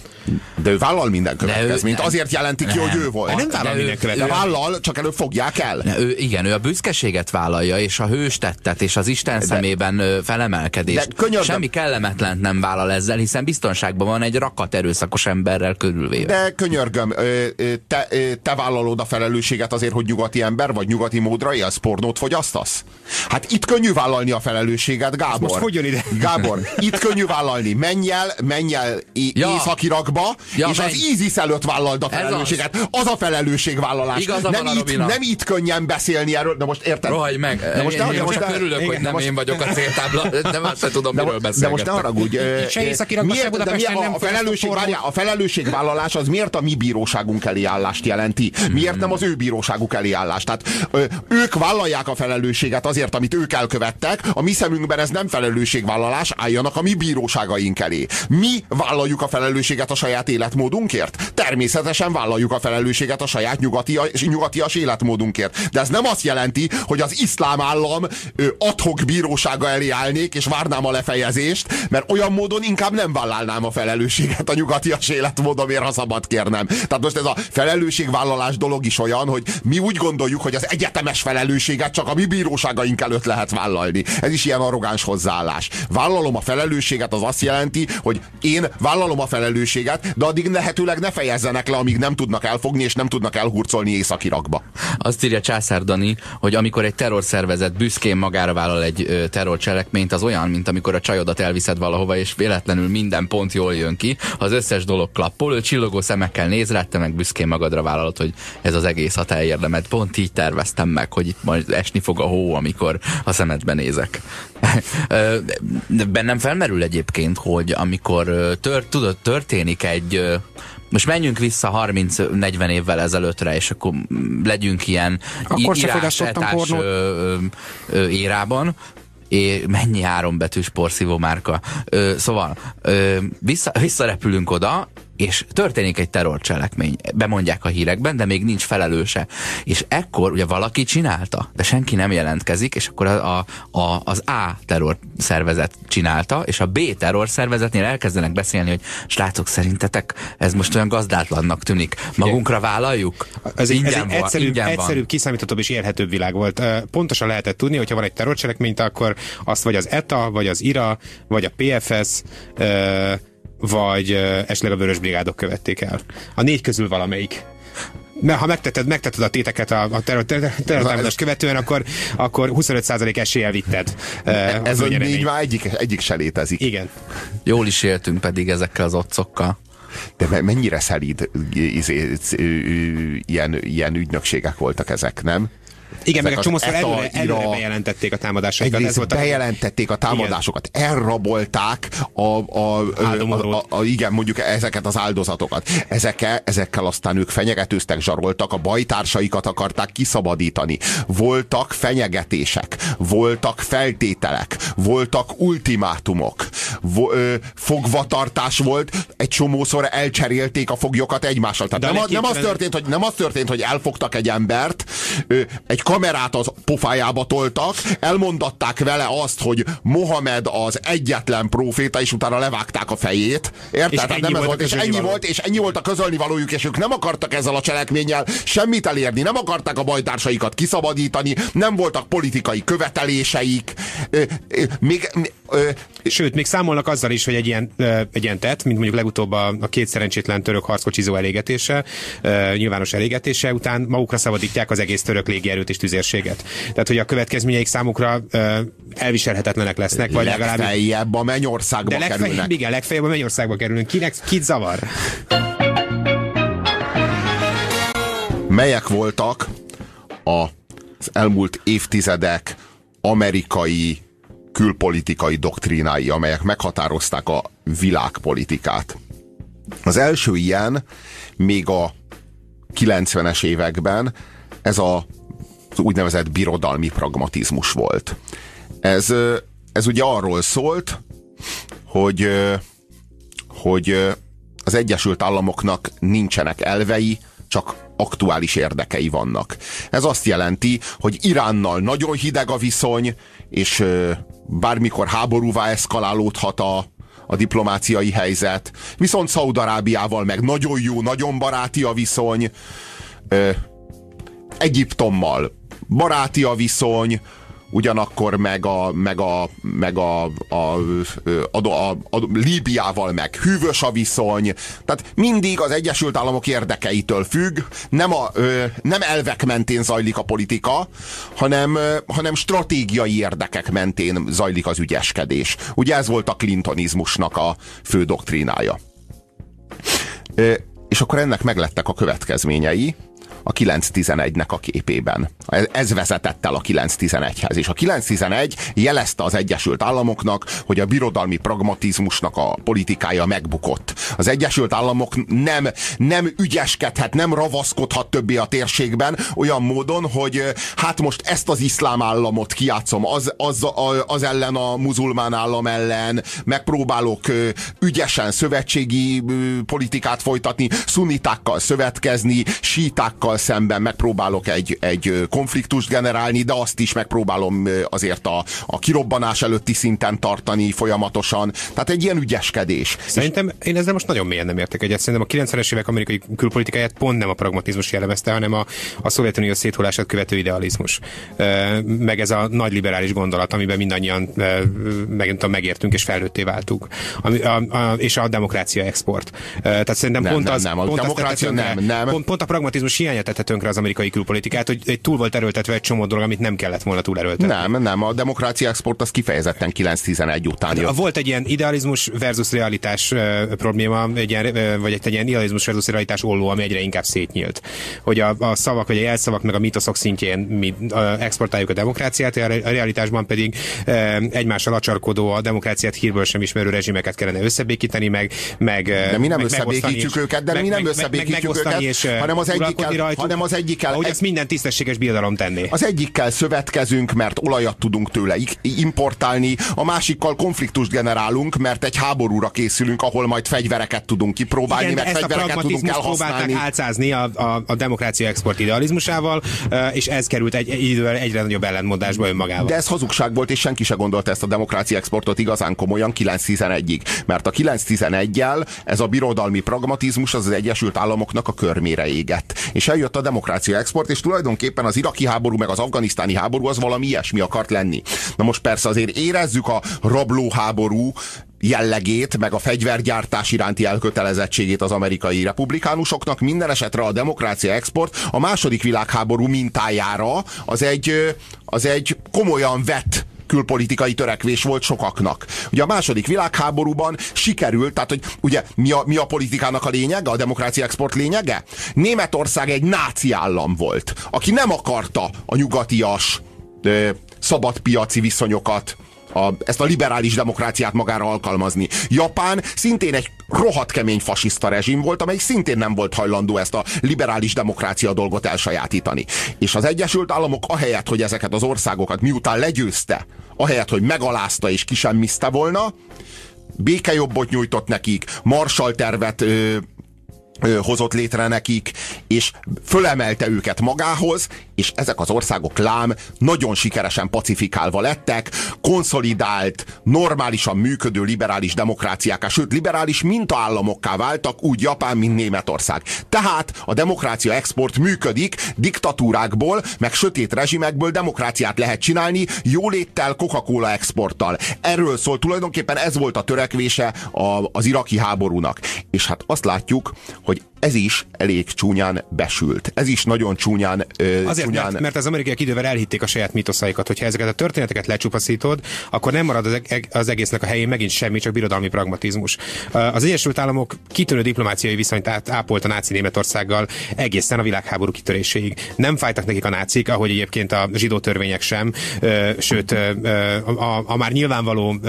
de ő vállal minden ő következményt. nem. Azért jelenti ki, hogy ő volt. Nem vállal de ő- minden De következmény. vállal, csak előbb fogják el. Ő, igen, ő a büszkeséget vállalja, és a hőstettet, és az Isten szemében ö, felemelkedést. de könyörgöm. Semmi kellemetlent nem vállal ezzel, hiszen biztonságban van egy rakat erőszakos emberrel körülvéve. De könyörgöm, te, te vállalod a felelősséget azért, hogy nyugati ember vagy nyugati módra élsz, pornót fogyasztasz? Hát itt könnyű vállalni a felelősséget, Gábor. Most hogy jön ide? Gábor, itt könnyű vállalni. Menj el, menj el ja. Észak-Irakba, ja, és menj. az ISIS előtt vállald a felelősséget. Az. az a felelősségvállalás. nem, itt, nem itt könnyen beszélni erről. De most érted? Rohagy meg. De most, én, én most csak örülök, igen, hogy nem most, én vagyok a céltábla. Nem azt tudom, de, miről De most ne haragudj. Se Észak-Irakba, se Budapesten nem a, felelősség, várjá, a felelősségvállalás az miért a mi bíróságunk elé állást jelenti? Miért nem az ő bíróságuk elé állást? Tehát ők vállalják a felelősséget azért, amit ők elkövettek, a mi szemünkben ez nem felelősségvállalás, álljanak a mi bíróságaink elé. Mi vállaljuk a felelősséget a saját életmódunkért? Természetesen vállaljuk a felelősséget a saját nyugatia, nyugatias életmódunkért. De ez nem azt jelenti, hogy az iszlám állam adhok bírósága elé állnék, és várnám a lefejezést, mert olyan módon inkább nem vállalnám a felelősséget a nyugatias életmódomért, ha szabad kérnem. Tehát most ez a felelősségvállalás dolog is olyan, hogy mi úgy gondoljuk, hogy az egyetemes felelősséget csak a mi bíróságaink előtt lehet vállalni. Ez is ilyen arrogáns hozzáállás. Vállalom a felelősséget az azt jelenti, hogy én vállalom a felelősséget, de addig lehetőleg ne fejezzenek le, amíg nem tudnak elfogni és nem tudnak elhurcolni Észak-Irakba. Azt írja Császár Dani, hogy amikor egy terrorszervezet büszkén magára vállal egy terrorcselekményt, az olyan, mint amikor a csajodat elviszed valahova, és véletlenül minden pont jól jön ki, az összes dolog klappol, ő csillogó szemekkel néz rá, te meg büszkén magadra vállalod, hogy ez az egész a te érdemed. Pont így terveztem meg, hogy itt majd esni fog a hó, amikor a szemedbe nézek. Bennem felmerül egyébként, hogy amikor tör, tudod, történik egy most menjünk vissza 30-40 évvel ezelőttre, és akkor legyünk ilyen akkor írás érában, é, mennyi hárombetűs porszívó márka. Ö, szóval ö, vissza, visszarepülünk oda, és történik egy terrorcselekmény, bemondják a hírekben, de még nincs felelőse. És ekkor ugye valaki csinálta, de senki nem jelentkezik, és akkor a, a, a, az A terror szervezet csinálta, és a B terror szervezetnél elkezdenek beszélni, hogy srácok, szerintetek ez most olyan gazdátlannak tűnik. Magunkra vállaljuk? Ez egy, ez egy egyszerűbb, egyszerűbb kiszámíthatóbb és élhetőbb világ volt. Pontosan lehetett tudni, hogyha van egy terrorcselekményt, akkor azt vagy az ETA, vagy az IRA, vagy a PFS, vagy esetleg a Vörös Brigádok követték el. A négy közül valamelyik. Mert ha megtetted, megtetted a téteket a, a terrortámadást követően, akkor, akkor 25% eséllyel vitted. Ez a négy már egyik, egyik se létezik. Igen. Jól is éltünk pedig ezekkel az otcokkal. De mennyire szelíd izé, ilyen, ilyen ügynökségek voltak ezek, nem? Igen, meg egy csomószor előre, előre bejelentették a támadásaikat. Ez volt a... bejelentették a támadásokat, igen. elrabolták a, a, a, a, a, igen, mondjuk ezeket az áldozatokat. Ezekkel, ezekkel aztán ők fenyegetőztek, zsaroltak, a bajtársaikat akarták kiszabadítani. Voltak fenyegetések, voltak feltételek, voltak ultimátumok, vo, ö, fogvatartás volt, egy csomószor elcserélték a foglyokat egymással. Tehát nem, nem, az történt, hogy, nem az történt, hogy elfogtak egy embert, ö, egy kamerát az pofájába toltak, elmondatták vele azt, hogy Mohamed az egyetlen proféta, és utána levágták a fejét. Érted? És nem ez volt, és ennyi való. volt, és ennyi volt a közölni valójuk, és ők nem akartak ezzel a cselekménnyel semmit elérni, nem akarták a bajtársaikat kiszabadítani, nem voltak politikai követeléseik. Még, Sőt, még számolnak azzal is, hogy egy ilyen, egy ilyen tett, mint mondjuk legutóbb a, a két szerencsétlen török harckocsizó elégetése, nyilvános elégetése után magukra szabadítják az egész török légierőt és tüzérséget. Tehát, hogy a következményeik számukra elviselhetetlenek lesznek, vagy legalább... Legfeljebb a mennyországba de legfeljebb, kerülnek. Igen, legfeljebb a mennyországba kerülnek. Kinek, kit zavar? Melyek voltak a, az elmúlt évtizedek amerikai külpolitikai doktrínái, amelyek meghatározták a világpolitikát. Az első ilyen még a 90-es években ez a úgynevezett birodalmi pragmatizmus volt. Ez, ez ugye arról szólt, hogy, hogy az Egyesült Államoknak nincsenek elvei, csak aktuális érdekei vannak. Ez azt jelenti, hogy Iránnal nagyon hideg a viszony, és bármikor háborúvá eszkalálódhat a, a diplomáciai helyzet, viszont Szaudarábiával meg nagyon jó, nagyon baráti a viszony, Egyiptommal baráti a viszony, ugyanakkor meg a, meg a, meg a, a, a, a, a, Líbiával meg hűvös a viszony, tehát mindig az Egyesült Államok érdekeitől függ, nem, a, nem elvek mentén zajlik a politika, hanem, hanem stratégiai érdekek mentén zajlik az ügyeskedés. Ugye ez volt a clintonizmusnak a fő doktrínája. És akkor ennek meglettek a következményei, a 911-nek a képében. Ez vezetett el a 911-hez, és a 911 jelezte az Egyesült Államoknak, hogy a birodalmi pragmatizmusnak a politikája megbukott. Az Egyesült Államok nem, nem ügyeskedhet, nem ravaszkodhat többé a térségben olyan módon, hogy hát most ezt az iszlám államot kiátszom az, az, az ellen a muzulmán állam ellen, megpróbálok ügyesen szövetségi politikát folytatni, szunitákkal szövetkezni, sítákkal másikkal szemben megpróbálok egy, egy konfliktust generálni, de azt is megpróbálom azért a, a kirobbanás előtti szinten tartani folyamatosan. Tehát egy ilyen ügyeskedés. Szerintem én ezzel most nagyon mélyen nem értek egyet. Szerintem a 90-es évek amerikai külpolitikáját pont nem a pragmatizmus jellemezte, hanem a, a Szovjetunió széthulását követő idealizmus. Meg ez a nagy liberális gondolat, amiben mindannyian megint megértünk és felnőtté váltunk. A, a, a, és a demokrácia export. Tehát szerintem nem, pont nem, az... Nem, a pont demokrácia nem, nem. Pont, pont a pragmatizmus hiánya tette tönkre az amerikai külpolitikát, hogy egy túl volt erőltetve egy csomó dolog, amit nem kellett volna túl erőltetni. Nem, nem, a demokrácia export az kifejezetten 9-11 után jött. Volt egy ilyen idealizmus versus realitás probléma, egy ilyen, vagy egy, ilyen idealizmus versus realitás olló, ami egyre inkább szétnyílt. Hogy a, a szavak, vagy a jelszavak, meg a mitoszok szintjén mi exportáljuk a demokráciát, a realitásban pedig egymással acsarkodó, a demokráciát hírből sem ismerő rezsimeket kellene összebékíteni, meg, meg De mi nem meg, összebékítjük őket, de meg, mi nem összebékítjük őket, és, hanem az egyikkel, rajtuk, hanem az egyikkel... Ahogy ezt minden tisztességes birodalom tenné. Az egyikkel szövetkezünk, mert olajat tudunk tőle importálni, a másikkal konfliktust generálunk, mert egy háborúra készülünk, ahol majd fegyvereket tudunk kipróbálni, Igen, meg fegyvereket tudunk elhasználni. álcázni a, a, a demokrácia export idealizmusával, és ez került egy, egy idővel egyre nagyobb ellentmondásba önmagával. De ez hazugság volt, és senki se gondolta ezt a demokrácia exportot igazán komolyan 9-11-ig. Mert a 9-11-jel ez a birodalmi pragmatizmus az, az Egyesült Államoknak a körmére égett. És eljött a demokrácia export, és tulajdonképpen az iraki háború meg az afganisztáni háború az valami ilyesmi akart lenni. Na most persze azért érezzük a rablóháború jellegét, meg a fegyvergyártás iránti elkötelezettségét az amerikai republikánusoknak. Minden esetre a demokrácia export a második világháború mintájára az egy, az egy komolyan vett külpolitikai törekvés volt sokaknak. Ugye a második világháborúban sikerült, tehát hogy ugye mi a, mi a politikának a lényege, a demokrácia export lényege? Németország egy náci állam volt, aki nem akarta a nyugatias ö, szabadpiaci viszonyokat, a, ezt a liberális demokráciát magára alkalmazni. Japán szintén egy rohadt kemény fasiszta rezsim volt, amely szintén nem volt hajlandó ezt a liberális demokrácia dolgot elsajátítani. És az Egyesült Államok ahelyett, hogy ezeket az országokat miután legyőzte, ahelyett, hogy megalázta és kisemmizte volna, békejobbot nyújtott nekik, Marshall tervet hozott létre nekik, és fölemelte őket magához, és ezek az országok lám nagyon sikeresen pacifikálva lettek, konszolidált, normálisan működő liberális demokráciáká, sőt liberális mintaállamokká váltak, úgy Japán, mint Németország. Tehát a demokrácia export működik, diktatúrákból, meg sötét rezsimekből demokráciát lehet csinálni, jóléttel, Coca-Cola exporttal. Erről szól tulajdonképpen ez volt a törekvése az iraki háborúnak. És hát azt látjuk, hogy hogy ez is elég csúnyán besült. Ez is nagyon csúnyán... Ö, Azért, csúnyán... Mert, mert az amerikaiak idővel elhitték a saját mitoszaikat, hogyha ezeket a történeteket lecsupaszítod, akkor nem marad az, eg- az egésznek a helyén megint semmi, csak birodalmi pragmatizmus. Az Egyesült Államok kitűnő diplomáciai viszonyt ápolt a náci Németországgal egészen a világháború kitöréséig. Nem fájtak nekik a nácik, ahogy egyébként a zsidó törvények sem, sőt, a, a, a már nyilvánvaló,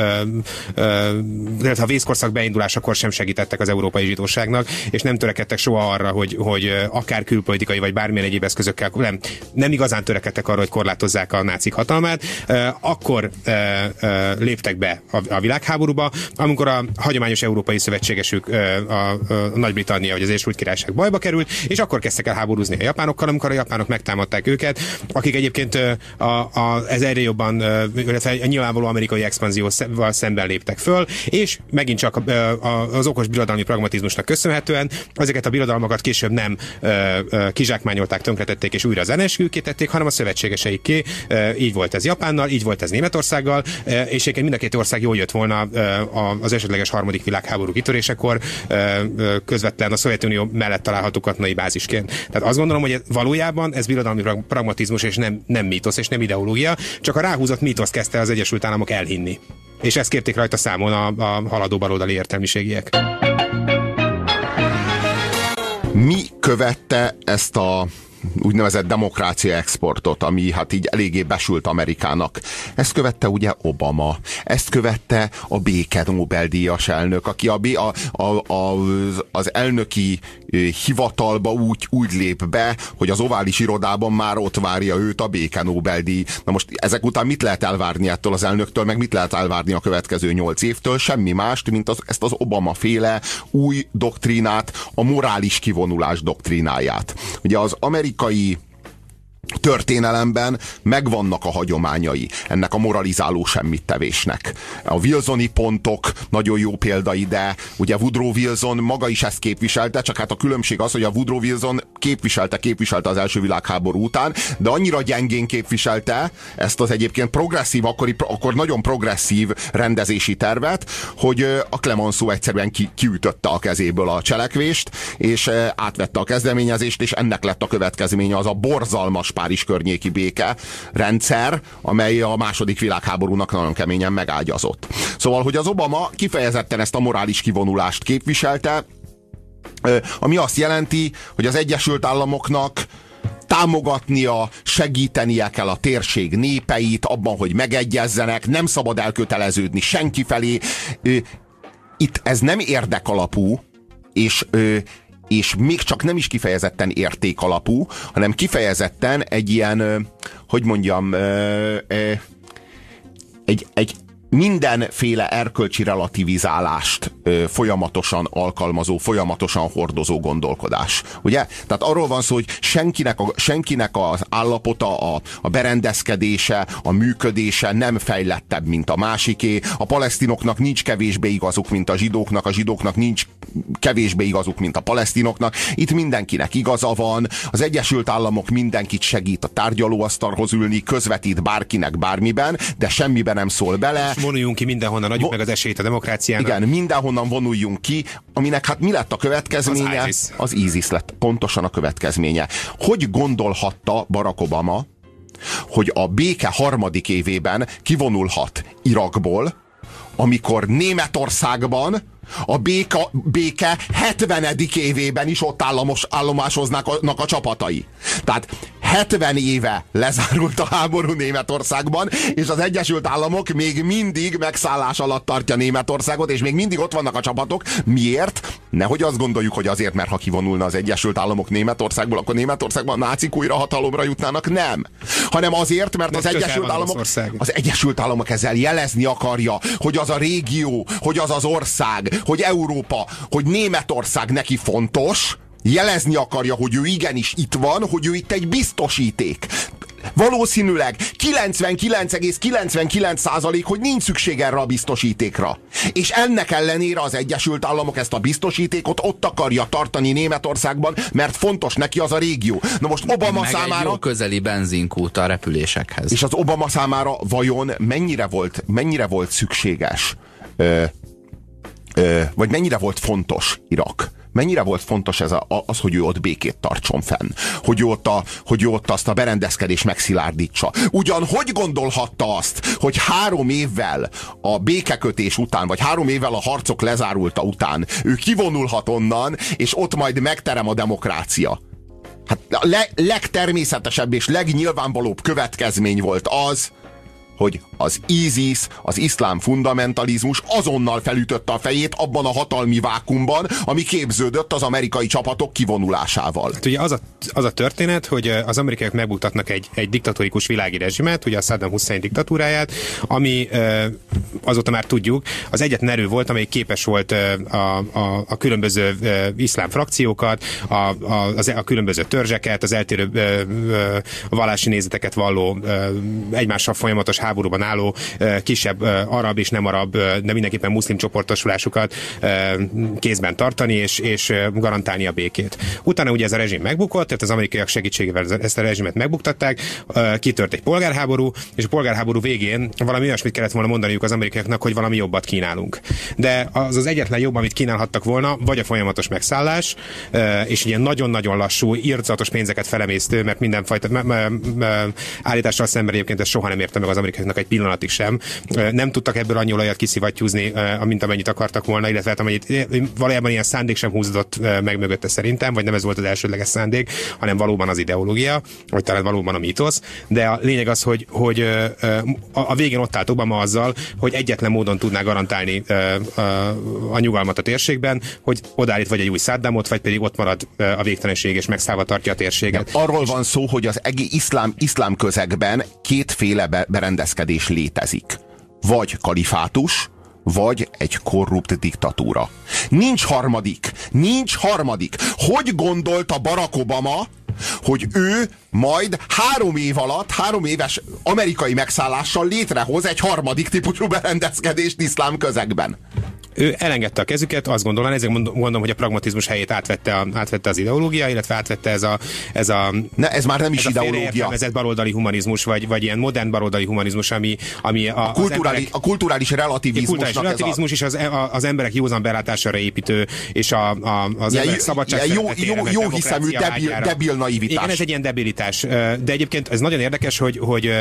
a vészkorszak beindulásakor sem segítettek az európai zsidóságnak, és nem törekedtek soha arra, hogy, hogy akár külpolitikai vagy bármilyen egyéb eszközökkel nem, nem igazán törekedtek arra, hogy korlátozzák a nácik hatalmát. Akkor léptek be a, világháborúba, amikor a hagyományos európai szövetségesük a, Nagy-Britannia vagy az Egyesült Királyság bajba került, és akkor kezdtek el háborúzni a japánokkal, amikor a japánok megtámadták őket, akik egyébként a, a, ez egyre jobban, a nyilvánvaló amerikai expanzióval szemben léptek föl, és megint csak a, a, az okos birodalmi pragmatizmusnak köszönhetően ezeket a birodalmakat később nem ö, ö, kizsákmányolták, tönkretették és újra ellenségüké tették, hanem a szövetségeseiké. Így volt ez Japánnal, így volt ez Németországgal, ö, és egyébként mind a két ország jól jött volna ö, az esetleges harmadik világháború kitörésekor ö, ö, közvetlen a Szovjetunió mellett található katonai bázisként. Tehát azt gondolom, hogy valójában ez birodalmi pragmatizmus és nem, nem mítosz és nem ideológia, csak a ráhúzott mítosz kezdte az Egyesült Államok elhinni. És ezt kérték rajta számon a, a haladó baloldali értelmiségiek. Követte ezt a úgynevezett demokrácia exportot, ami hát így eléggé besült Amerikának. Ezt követte ugye Obama, ezt követte a béke Nobel-díjas elnök, aki a, a, a, a, az elnöki hivatalba úgy, úgy lép be, hogy az ovális irodában már ott várja őt a béke Nobel-díj. Na most ezek után mit lehet elvárni ettől az elnöktől, meg mit lehet elvárni a következő nyolc évtől? Semmi mást, mint az, ezt az Obama féle új doktrínát, a morális kivonulás doktrínáját. Ugye az amerikai történelemben megvannak a hagyományai ennek a moralizáló semmittevésnek. A Wilsoni pontok nagyon jó példa ide, ugye Woodrow Wilson maga is ezt képviselte, csak hát a különbség az, hogy a Woodrow Wilson képviselte, képviselte az első világháború után, de annyira gyengén képviselte ezt az egyébként progresszív, akkori, akkor nagyon progresszív rendezési tervet, hogy a Clemenceau egyszerűen ki, kiütötte a kezéből a cselekvést, és átvette a kezdeményezést, és ennek lett a következménye az a borzalmas Párizs környéki béke rendszer, amely a második világháborúnak nagyon keményen megágyazott. Szóval, hogy az Obama kifejezetten ezt a morális kivonulást képviselte, ami azt jelenti, hogy az Egyesült Államoknak támogatnia, segítenie kell a térség népeit abban, hogy megegyezzenek, nem szabad elköteleződni senki felé. Itt ez nem érdekalapú, és és még csak nem is kifejezetten értékalapú, hanem kifejezetten egy ilyen, hogy mondjam, egy, egy mindenféle erkölcsi relativizálást folyamatosan alkalmazó, folyamatosan hordozó gondolkodás. Ugye? Tehát arról van szó, hogy senkinek, a, senkinek az állapota, a, a berendezkedése, a működése nem fejlettebb, mint a másiké. A palesztinoknak nincs kevésbé igazuk, mint a zsidóknak, a zsidóknak nincs kevésbé igazuk, mint a palesztinoknak. Itt mindenkinek igaza van, az Egyesült Államok mindenkit segít a tárgyalóasztalhoz ülni, közvetít bárkinek bármiben, de semmiben nem szól bele vonuljunk ki mindenhonnan, adjuk Vo- meg az esélyt a demokráciának. Igen, mindenhonnan vonuljunk ki, aminek hát mi lett a következménye? Az ISIS. Az ISIS lett pontosan a következménye. Hogy gondolhatta Barack Obama, hogy a béke harmadik évében kivonulhat Irakból, amikor Németországban a béka, béke 70. évében is ott államos, állomásoznak a, a csapatai. Tehát 70 éve lezárult a háború Németországban, és az Egyesült Államok még mindig megszállás alatt tartja Németországot, és még mindig ott vannak a csapatok. Miért? Nehogy azt gondoljuk, hogy azért, mert ha kivonulna az Egyesült Államok Németországból, akkor Németországban a nácik újra hatalomra jutnának. Nem. Hanem azért, mert az Egyesült Államok, az Egyesült Államok ezzel jelezni akarja, hogy az a régió, hogy az az ország, hogy Európa, hogy Németország neki fontos, jelezni akarja, hogy ő igenis itt van, hogy ő itt egy biztosíték. Valószínűleg 99,99 százalék, hogy nincs szükség erre a biztosítékra. És ennek ellenére az Egyesült Államok ezt a biztosítékot ott akarja tartani Németországban, mert fontos neki az a régió. Na most Obama Meg számára... Egy közeli benzinkút a repülésekhez. És az Obama számára vajon mennyire volt, mennyire volt szükséges, ö, ö, vagy mennyire volt fontos Irak? Mennyire volt fontos ez a, az, hogy ő ott békét tartson fenn, hogy ő ott, a, hogy ő ott azt a berendezkedés megszilárdítsa. Ugyan hogy gondolhatta azt, hogy három évvel a békekötés után, vagy három évvel a harcok lezárulta után ő kivonulhat onnan, és ott majd megterem a demokrácia. Hát a le, legtermészetesebb és legnyilvánvalóbb következmény volt az, hogy az ISIS, az iszlám fundamentalizmus azonnal felütötte a fejét abban a hatalmi vákumban, ami képződött az amerikai csapatok kivonulásával. Hát ugye az a, az a történet, hogy az amerikaiak megmutatnak egy, egy diktatórikus világi rezsimet, ugye a Saddam Hussein diktatúráját, ami azóta már tudjuk, az egyetlen erő volt, amely képes volt a, a, a különböző iszlám frakciókat, a, a, az, a különböző törzseket, az eltérő vallási nézeteket valló egymással folyamatos háborúban álló kisebb arab és nem arab, de mindenképpen muszlim csoportosulásukat kézben tartani és, és garantálni a békét. Utána ugye ez a rezsim megbukott, tehát az amerikaiak segítségével ezt a rezsimet megbuktatták, kitört egy polgárháború, és a polgárháború végén valami olyasmit kellett volna mondaniuk az amerikaiaknak, hogy valami jobbat kínálunk. De az az egyetlen jobb, amit kínálhattak volna, vagy a folyamatos megszállás, és ilyen nagyon-nagyon lassú, írzatos pénzeket felemésztő, mert mindenfajta állítással szemben egyébként ezt soha nem érte meg az amerikaiaknak egy pillanatig sem. Nem tudtak ebből annyi olajat kiszivattyúzni, mint amennyit akartak volna, illetve hát amennyit valójában ilyen szándék sem húzódott meg mögötte szerintem, vagy nem ez volt az elsődleges szándék, hanem valóban az ideológia, vagy talán valóban a mítosz. De a lényeg az, hogy, hogy a végén ott állt Obama azzal, hogy egyetlen módon tudná garantálni a nyugalmat a térségben, hogy odállít vagy egy új Saddamot, vagy pedig ott marad a végtelenség és megszállva tartja a térséget. De arról van szó, hogy az egész iszlám, iszlám közegben kétféle berendezkedés létezik. Vagy kalifátus, vagy egy korrupt diktatúra. Nincs harmadik. Nincs harmadik. Hogy gondolta Barack Obama, hogy ő majd három év alatt, három éves amerikai megszállással létrehoz egy harmadik típusú berendezkedést iszlám közegben ő elengedte a kezüket, azt gondolom, ezért mondom, hogy a pragmatizmus helyét átvette, a, átvette az ideológia, illetve átvette ez a... Ez, a, ne, ez már nem is ideológia. Ez baloldali humanizmus, vagy, vagy ilyen modern baloldali humanizmus, ami, ami a, a, kulturális, emberek, a kulturális relativizmus. A kulturális relativizmus és az, a, az emberek józan belátására építő, és a, a, az ja, emberek szabadság ja, jó, jó, jó hiszemű, debil, debil naivitás. Igen, ez egy ilyen debilitás. De egyébként ez nagyon érdekes, hogy, hogy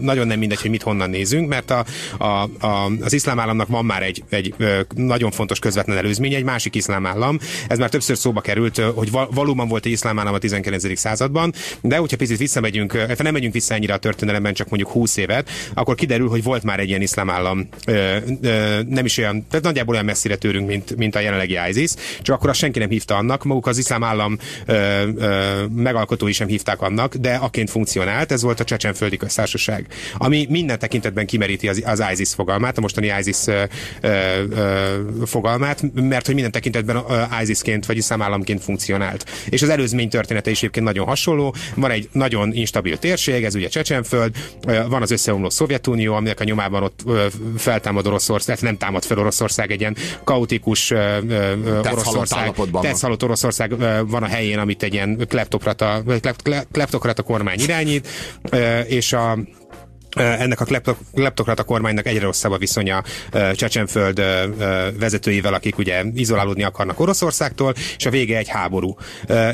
nagyon nem mindegy, hogy mit honnan nézünk, mert a, a, a, az iszlám államnak van már egy, egy nagyon fontos közvetlen előzmény, egy másik iszlám állam. Ez már többször szóba került, hogy valóban volt egy iszlám állam a 19. században, de hogyha picit visszamegyünk, hát nem megyünk vissza ennyire a történelemben, csak mondjuk 20 évet, akkor kiderül, hogy volt már egy ilyen iszlám állam, nem is olyan, tehát nagyjából olyan messzire tőrünk, mint, mint a jelenlegi ISIS, csak akkor azt senki nem hívta annak, maguk az iszlám állam megalkotói sem hívták annak, de aként funkcionált, ez volt a Csecsenföldi Köztársaság, ami minden tekintetben kimeríti az, az ISIS fogalmát, a mostani ISIS ö, ö, fogalmát, mert hogy minden tekintetben ISIS-ként vagy iszlám államként funkcionált. És az előzmény története is egyébként nagyon hasonló. Van egy nagyon instabil térség, ez ugye Csecsenföld, van az összeomló Szovjetunió, aminek a nyomában ott feltámad Oroszország, tehát nem támad fel Oroszország, egy ilyen kaotikus Oroszország, tetszhalott Oroszország van a helyén, amit egy ilyen kleptokrata, kleptokrata kormány irányít, és a ennek a kleptokrata kormánynak egyre rosszabb a viszonya Csecsenföld vezetőivel, akik ugye izolálódni akarnak Oroszországtól, és a vége egy háború.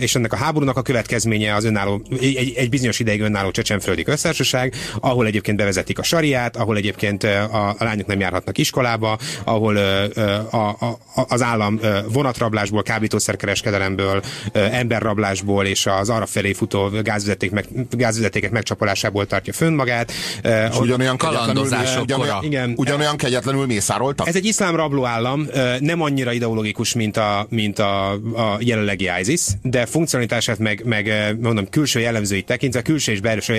És ennek a háborúnak a következménye az önálló, egy, egy bizonyos ideig önálló Csecsenföldi köztársaság, ahol egyébként bevezetik a sariát, ahol egyébként a, a lányok nem járhatnak iskolába, ahol a, a, az állam vonatrablásból, kábítószerkereskedelemből, emberrablásból és az arra felé futó gázvezeték meg, gázvezetékek megcsapolásából tartja fönn magát, és ugyanolyan kalandozások ugyanolyan, igen. ugyanolyan kegyetlenül mészároltak? Ez egy iszlám rabló állam, nem annyira ideológikus, mint a, mint a, a jelenlegi ISIS, de funkcionalitását meg, meg mondom, külső jellemzőit tekintve, külső és belső